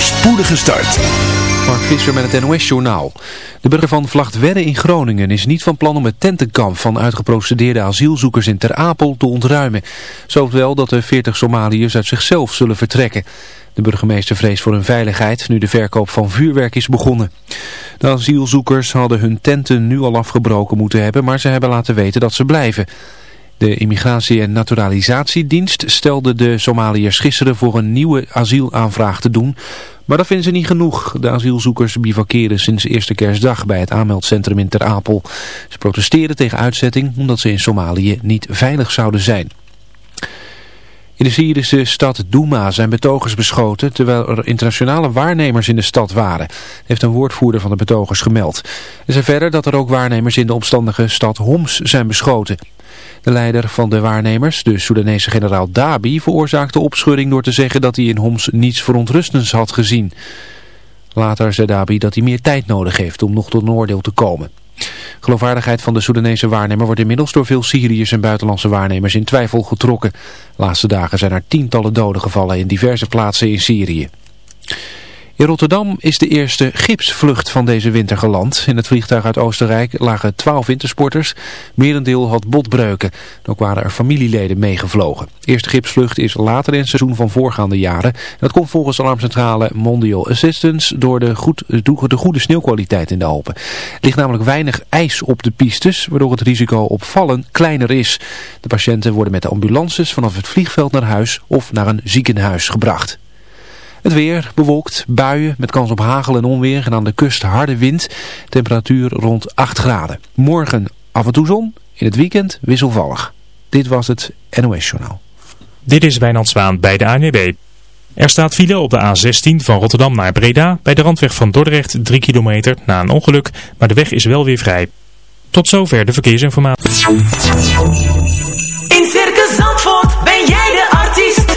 voorspoedige start. Mark Visser met het NOS-journaal. De burger van Vlachtwedde in Groningen is niet van plan om het tentenkamp van uitgeprocedeerde asielzoekers in Ter Apel te ontruimen. Zo wel dat de 40 Somaliërs uit zichzelf zullen vertrekken. De burgemeester vreest voor hun veiligheid nu de verkoop van vuurwerk is begonnen. De asielzoekers hadden hun tenten nu al afgebroken moeten hebben, maar ze hebben laten weten dat ze blijven. De Immigratie- en Naturalisatiedienst stelde de Somaliërs gisteren voor een nieuwe asielaanvraag te doen. Maar dat vinden ze niet genoeg. De asielzoekers bivakeren sinds eerste kerstdag bij het aanmeldcentrum in Ter Apel. Ze protesteren tegen uitzetting omdat ze in Somalië niet veilig zouden zijn. In de Syrische stad Douma zijn betogers beschoten terwijl er internationale waarnemers in de stad waren, heeft een woordvoerder van de betogers gemeld. Er zei verder dat er ook waarnemers in de omstandige stad Homs zijn beschoten. De leider van de waarnemers, de Soedanese generaal Dabi, veroorzaakte opschudding door te zeggen dat hij in Homs niets verontrustends had gezien. Later zei Dabi dat hij meer tijd nodig heeft om nog tot een oordeel te komen. Geloofwaardigheid van de Soedanese waarnemer wordt inmiddels door veel Syriërs en buitenlandse waarnemers in twijfel getrokken. De laatste dagen zijn er tientallen doden gevallen in diverse plaatsen in Syrië. In Rotterdam is de eerste gipsvlucht van deze winter geland. In het vliegtuig uit Oostenrijk lagen twaalf wintersporters. Merendeel had botbreuken. Ook waren er familieleden meegevlogen. De eerste gipsvlucht is later in het seizoen van voorgaande jaren. Dat komt volgens alarmcentrale Mondial Assistance door de, de goede sneeuwkwaliteit in de Alpen. Er ligt namelijk weinig ijs op de pistes, waardoor het risico op vallen kleiner is. De patiënten worden met de ambulances vanaf het vliegveld naar huis of naar een ziekenhuis gebracht. Het weer bewolkt, buien met kans op hagel en onweer en aan de kust harde wind. Temperatuur rond 8 graden. Morgen af en toe zon, in het weekend wisselvallig. Dit was het NOS Journaal. Dit is Wijnand Zwaan bij de ANWB. Er staat file op de A16 van Rotterdam naar Breda bij de randweg van Dordrecht 3 kilometer na een ongeluk, maar de weg is wel weer vrij. Tot zover de verkeersinformatie. In Circus Zandvoort ben jij de artiest.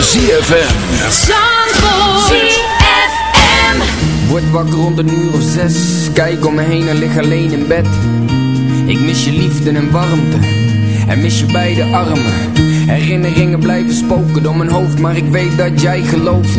ZFM. ZFM. Word wakker rond een uur of zes. Kijk om me heen en lig alleen in bed. Ik mis je liefde en warmte. En mis je beide armen. Herinneringen blijven spoken door mijn hoofd. Maar ik weet dat jij gelooft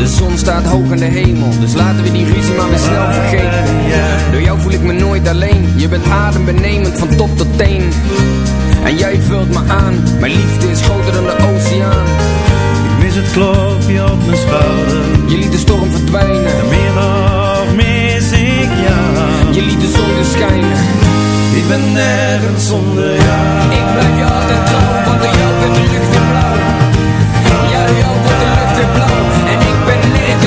De zon staat hoog in de hemel, dus laten we die ruzie maar weer snel vergeten. Door jou voel ik me nooit alleen, je bent adembenemend van top tot teen. En jij vult me aan, mijn liefde is groter dan de oceaan. Ik mis het klopje op mijn schouder. Je liet de storm verdwijnen, En meer nog mis ik jou. je liet de zon weer schijnen. Ik ben nergens zonder jou. Ik blijf je altijd trouw, want door jou wordt de lucht weer blauw.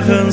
zonder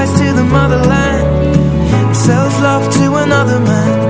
flies to the motherland sells love to another man.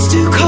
It's too cold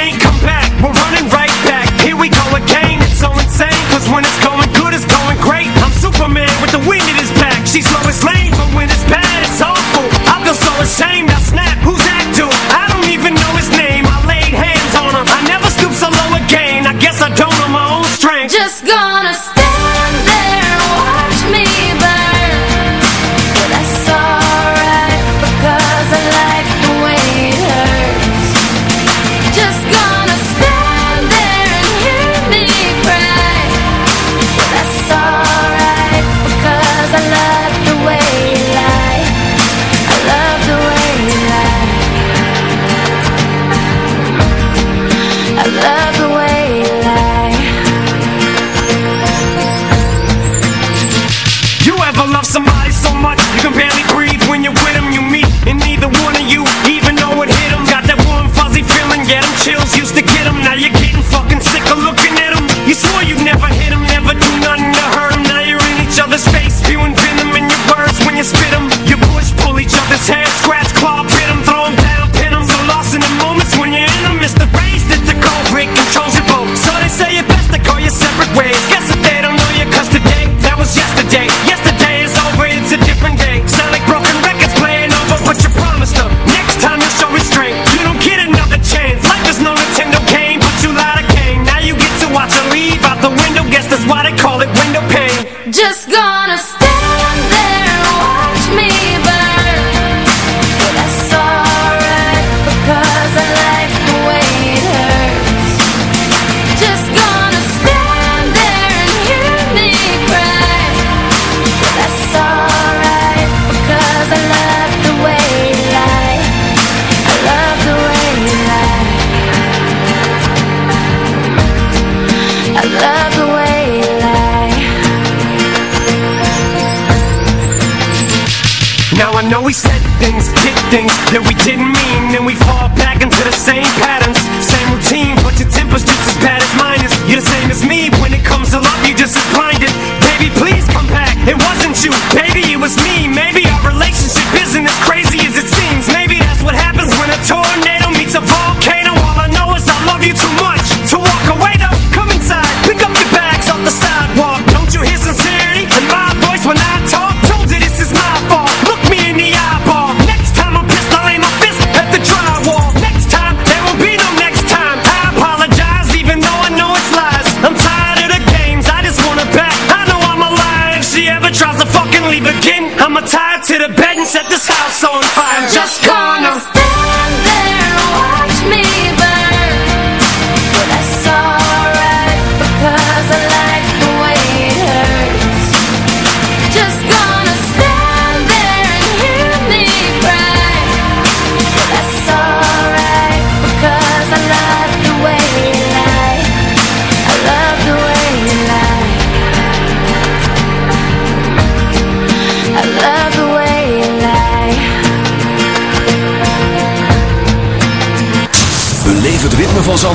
same. Now snap, who's that dude? I don't even know his name. I laid hands on him. I never stoop so low again. I guess I don't know my own strength. Just gone.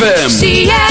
ZFM.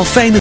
Allemaal fijne